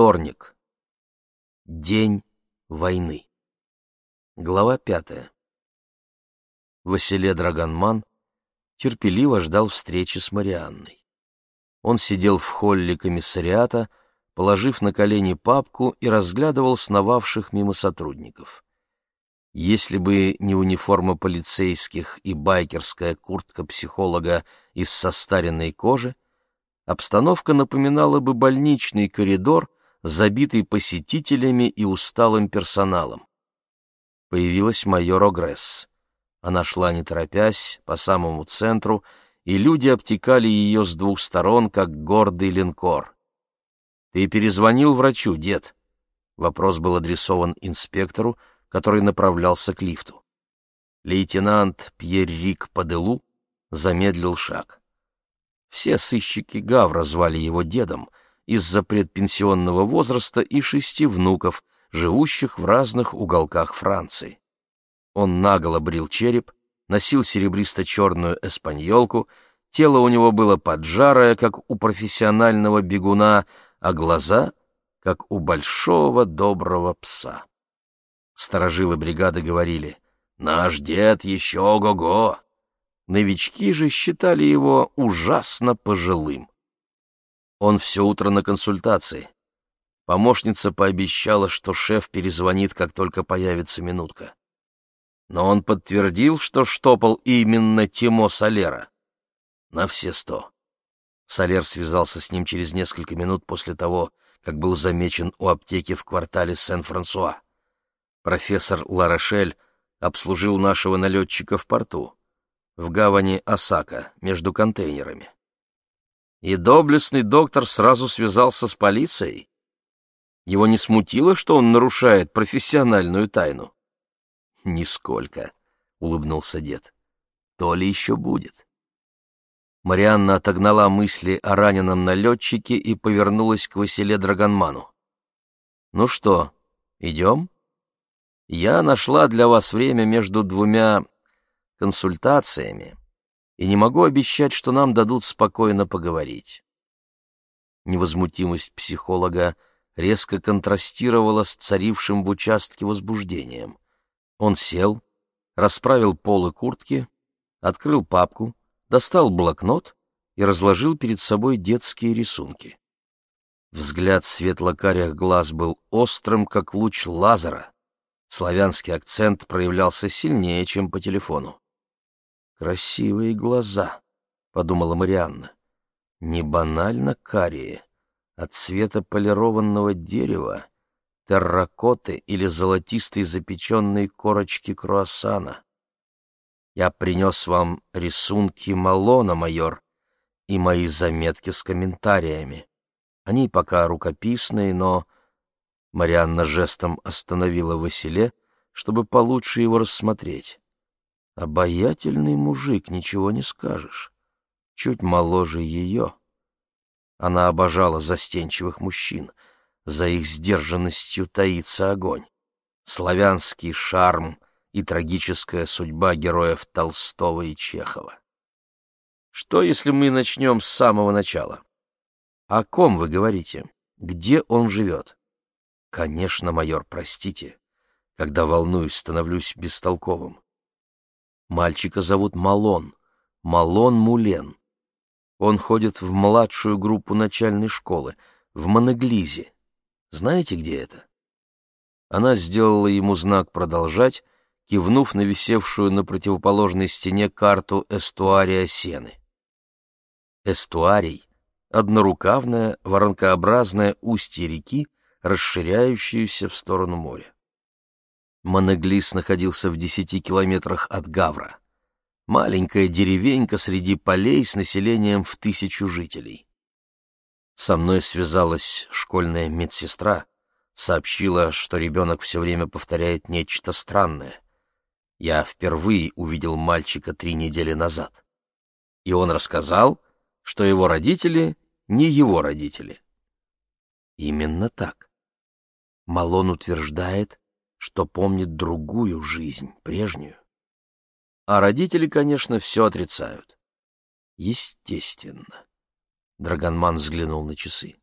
Вторник. День войны. Глава пятая. Василе Драгонман терпеливо ждал встречи с Марианной. Он сидел в холле комиссариата, положив на колени папку и разглядывал сновавших мимо сотрудников. Если бы не униформа полицейских и байкерская куртка психолога из состаренной кожи, обстановка напоминала бы больничный коридор, забитый посетителями и усталым персоналом. Появилась майор Огресс. Она шла не торопясь, по самому центру, и люди обтекали ее с двух сторон, как гордый линкор. «Ты перезвонил врачу, дед?» Вопрос был адресован инспектору, который направлялся к лифту. Лейтенант Пьеррик Паделу замедлил шаг. Все сыщики Гавра звали его дедом из-за предпенсионного возраста и шести внуков, живущих в разных уголках Франции. Он наголо брил череп, носил серебристо-черную эспаньолку, тело у него было поджарое, как у профессионального бегуна, а глаза — как у большого доброго пса. Старожилы бригады говорили «Наш дед еще ого-го!» Новички же считали его ужасно пожилым. Он все утро на консультации. Помощница пообещала, что шеф перезвонит, как только появится минутка. Но он подтвердил, что штопал именно Тимо Солера. На все сто. Солер связался с ним через несколько минут после того, как был замечен у аптеки в квартале Сен-Франсуа. Профессор Ларошель обслужил нашего налетчика в порту, в гавани Осака, между контейнерами. И доблестный доктор сразу связался с полицией. Его не смутило, что он нарушает профессиональную тайну? — Нисколько, — улыбнулся дед. — То ли еще будет. Марианна отогнала мысли о раненом налетчике и повернулась к Василе Драгонману. — Ну что, идем? Я нашла для вас время между двумя консультациями и не могу обещать, что нам дадут спокойно поговорить. Невозмутимость психолога резко контрастировала с царившим в участке возбуждением. Он сел, расправил полы куртки, открыл папку, достал блокнот и разложил перед собой детские рисунки. Взгляд светло-карих глаз был острым, как луч лазера, Славянский акцент проявлялся сильнее, чем по телефону. «Красивые глаза», — подумала Марианна. «Не банально карие, от цвета полированного дерева, терракоты или золотистой запеченной корочки круассана. Я принес вам рисунки Малона, майор, и мои заметки с комментариями. Они пока рукописные, но Марианна жестом остановила Василе, чтобы получше его рассмотреть. Обаятельный мужик, ничего не скажешь. Чуть моложе ее. Она обожала застенчивых мужчин. За их сдержанностью таится огонь. Славянский шарм и трагическая судьба героев Толстого и Чехова. Что, если мы начнем с самого начала? О ком вы говорите? Где он живет? Конечно, майор, простите. Когда волнуюсь, становлюсь бестолковым. Мальчика зовут Малон. Малон Мулен. Он ходит в младшую группу начальной школы, в Моноглизе. Знаете, где это? Она сделала ему знак «Продолжать», кивнув на висевшую на противоположной стене карту эстуария Сены. Эстуарий — однорукавное, воронкообразное устье реки, расширяющуюся в сторону моря. Монеглис находился в десяти километрах от Гавра. Маленькая деревенька среди полей с населением в тысячу жителей. Со мной связалась школьная медсестра, сообщила, что ребенок все время повторяет нечто странное. Я впервые увидел мальчика три недели назад. И он рассказал, что его родители не его родители. Именно так. Малон утверждает, что помнит другую жизнь, прежнюю. А родители, конечно, все отрицают. Естественно. Драгонман взглянул на часы.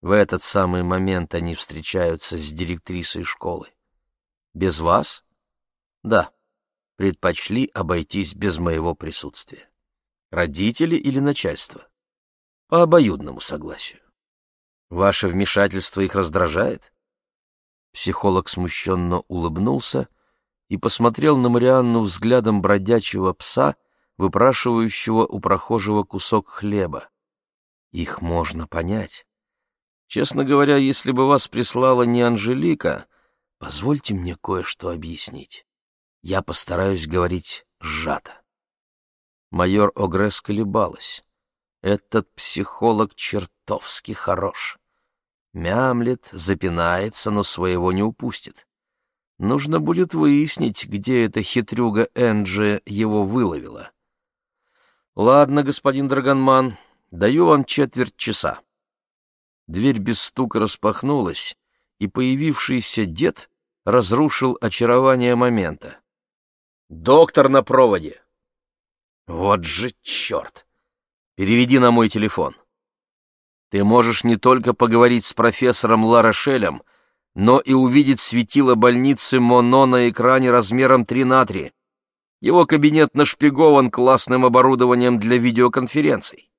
В этот самый момент они встречаются с директрисой школы. Без вас? Да. Предпочли обойтись без моего присутствия. Родители или начальство? По обоюдному согласию. Ваше вмешательство их раздражает? Психолог смущенно улыбнулся и посмотрел на Марианну взглядом бродячего пса, выпрашивающего у прохожего кусок хлеба. Их можно понять. Честно говоря, если бы вас прислала не Анжелика, позвольте мне кое-что объяснить. Я постараюсь говорить сжато. Майор Огресс колебалась. Этот психолог чертовски хорош. Мямлет, запинается, но своего не упустит. Нужно будет выяснить, где эта хитрюга Энджи его выловила. Ладно, господин Драгонман, даю вам четверть часа. Дверь без стука распахнулась, и появившийся дед разрушил очарование момента. «Доктор на проводе!» «Вот же черт! Переведи на мой телефон!» Ты можешь не только поговорить с профессором Ларошелем, но и увидеть светило больницы Моно на экране размером 3 на 3. Его кабинет нашпигован классным оборудованием для видеоконференций.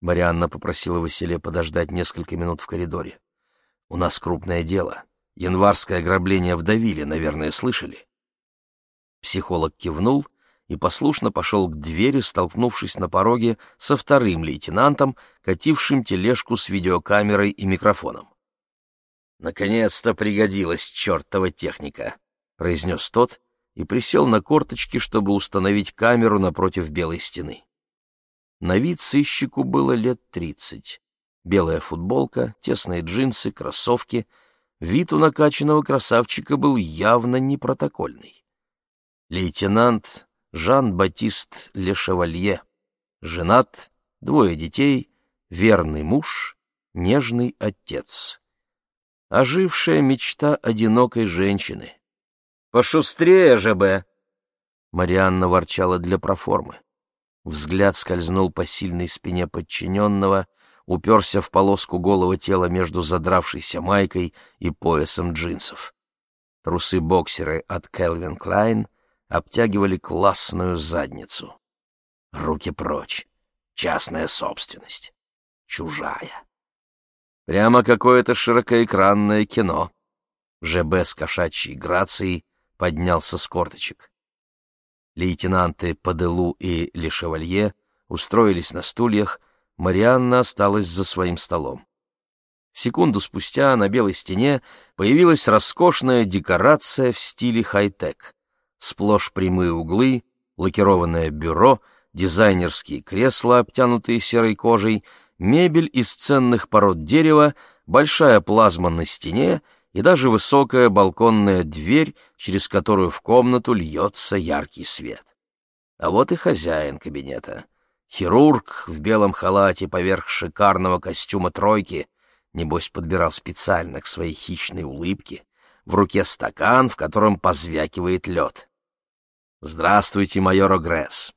Марианна попросила Василия подождать несколько минут в коридоре. «У нас крупное дело. Январское ограбление вдавили, наверное, слышали?» Психолог кивнул и послушно пошел к двери, столкнувшись на пороге со вторым лейтенантом, катившим тележку с видеокамерой и микрофоном. «Наконец-то пригодилась чертова техника», — произнес тот и присел на корточки, чтобы установить камеру напротив белой стены. На вид сыщику было лет тридцать. Белая футболка, тесные джинсы, кроссовки. Вид у накачанного красавчика был явно не протокольный. Лейтенант Жан-Батист Лешевалье. Женат, двое детей, верный муж, нежный отец. Ожившая мечта одинокой женщины. «Пошустрее же бы!» Марианна ворчала для проформы. Взгляд скользнул по сильной спине подчиненного, уперся в полоску голого тела между задравшейся майкой и поясом джинсов. Трусы-боксеры от Келвин Клайн — обтягивали классную задницу. Руки прочь. Частная собственность. Чужая. Прямо какое-то широкоэкранное кино. ЖБ с кошачьей грацией поднялся с корточек. Лейтенанты Паделу и Лешевалье устроились на стульях, Марианна осталась за своим столом. Секунду спустя на белой стене появилась роскошная декорация в стиле хай-тек сплошь прямые углы, лакированное бюро, дизайнерские кресла, обтянутые серой кожей, мебель из ценных пород дерева, большая плазма на стене и даже высокая балконная дверь, через которую в комнату льется яркий свет. А вот и хозяин кабинета. Хирург в белом халате поверх шикарного костюма тройки, небось подбирал специально к своей хищной улыбке, в руке стакан, в котором позвякивает лед. «Здравствуйте, майор Огресс.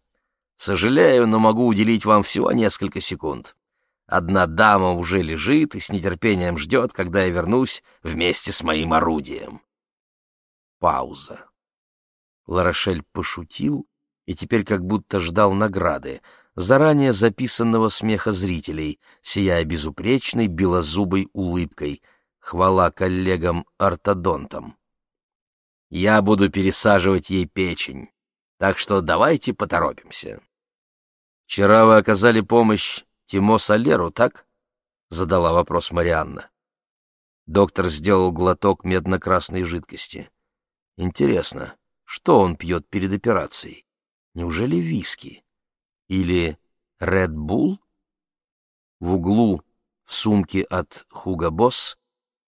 Сожалею, но могу уделить вам всего несколько секунд. Одна дама уже лежит и с нетерпением ждет, когда я вернусь вместе с моим орудием». Пауза. Ларошель пошутил и теперь как будто ждал награды, заранее записанного смеха зрителей, сияя безупречной белозубой улыбкой. Хвала коллегам-ортодонтам. «Я буду пересаживать ей печень так что давайте поторопимся. Вчера вы оказали помощь Тимо Солеру, так? Задала вопрос Марианна. Доктор сделал глоток медно-красной жидкости. Интересно, что он пьет перед операцией? Неужели виски? Или Red Bull? В углу, в сумке от Хуга Босс,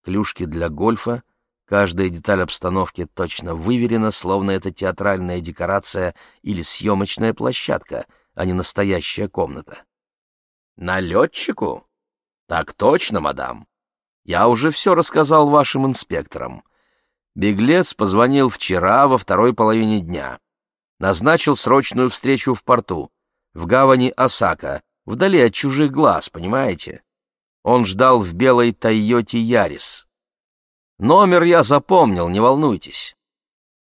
клюшки для гольфа, Каждая деталь обстановки точно выверена, словно это театральная декорация или съемочная площадка, а не настоящая комната. «Налетчику?» «Так точно, мадам. Я уже все рассказал вашим инспекторам. Беглец позвонил вчера во второй половине дня. Назначил срочную встречу в порту, в гавани Осака, вдали от чужих глаз, понимаете? Он ждал в белой Тойоте Ярис. Номер я запомнил, не волнуйтесь.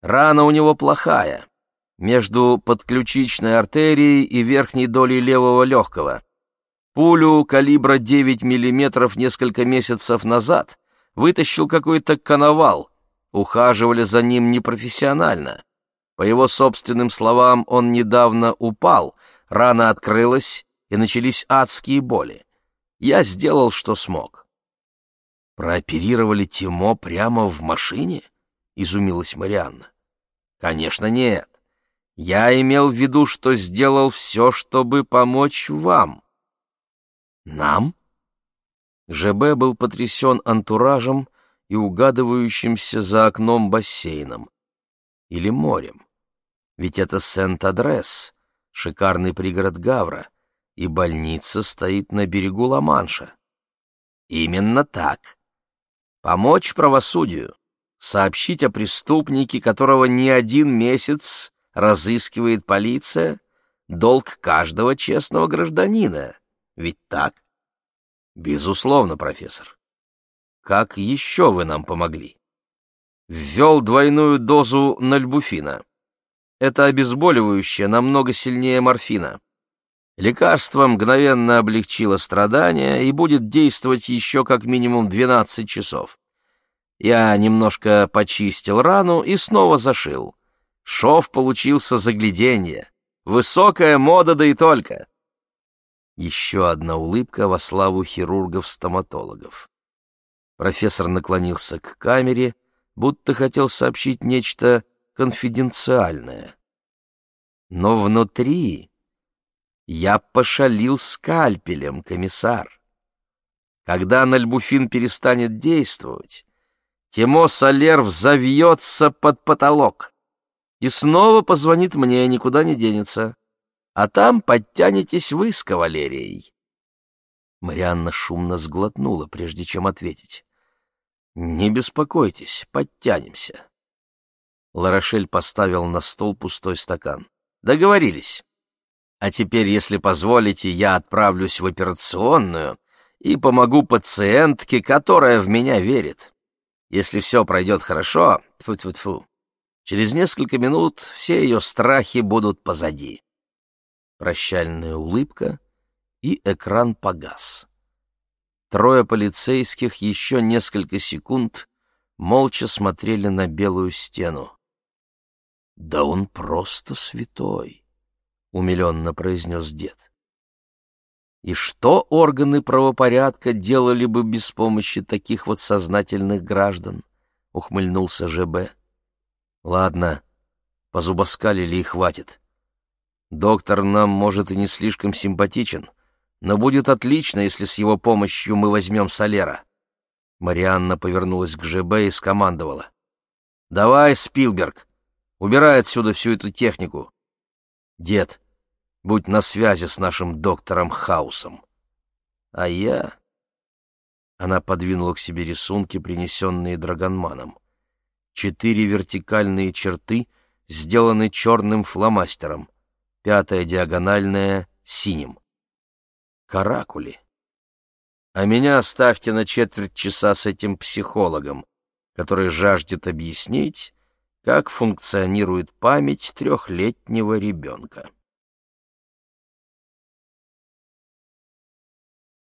Рана у него плохая, между подключичной артерией и верхней долей левого легкого. Пулю калибра 9 мм несколько месяцев назад вытащил какой-то коновал. Ухаживали за ним непрофессионально. По его собственным словам, он недавно упал, рана открылась, и начались адские боли. Я сделал, что смог. «Прооперировали Тимо прямо в машине?» — изумилась Марианна. «Конечно, нет. Я имел в виду, что сделал все, чтобы помочь вам». «Нам?» ЖБ был потрясен антуражем и угадывающимся за окном бассейном. Или морем. Ведь это Сент-Адрес, шикарный пригород Гавра, и больница стоит на берегу Ла-Манша. Именно так. Помочь правосудию, сообщить о преступнике, которого не один месяц разыскивает полиция, долг каждого честного гражданина. Ведь так? Безусловно, профессор. Как еще вы нам помогли? Ввел двойную дозу нальбуфина. Это обезболивающее намного сильнее морфина. Лекарство мгновенно облегчило страдания и будет действовать еще как минимум 12 часов. Я немножко почистил рану и снова зашил. Шов получился загляденье. Высокая мода, да и только. Еще одна улыбка во славу хирургов-стоматологов. Профессор наклонился к камере, будто хотел сообщить нечто конфиденциальное. Но внутри я пошалил скальпелем, комиссар. Когда нальбуфин перестанет действовать, Тимо Солер взовьется под потолок и снова позвонит мне, никуда не денется а там подтянетесь вы с кавалерией. Марианна шумно сглотнула, прежде чем ответить. «Не беспокойтесь, подтянемся». Ларошель поставил на стол пустой стакан. «Договорились. А теперь, если позволите, я отправлюсь в операционную и помогу пациентке, которая в меня верит. Если все пройдет хорошо, тьфу-тьфу-тьфу, через несколько минут все ее страхи будут позади» прощальная улыбка, и экран погас. Трое полицейских еще несколько секунд молча смотрели на белую стену. «Да он просто святой», — умиленно произнес дед. «И что органы правопорядка делали бы без помощи таких вот сознательных граждан?» — ухмыльнулся ЖБ. «Ладно, позубоскалили и хватит. Доктор нам, может, и не слишком симпатичен, но будет отлично, если с его помощью мы возьмем Солера. Марианна повернулась к ЖБ и скомандовала. «Давай, Спилберг, убирай отсюда всю эту технику. Дед, будь на связи с нашим доктором Хаусом. А я...» Она подвинула к себе рисунки, принесенные Драгонманом. Четыре вертикальные черты сделаны черным фломастером пятая диагональная синим. Каракули. А меня оставьте на четверть часа с этим психологом, который жаждет объяснить, как функционирует память трехлетнего ребенка.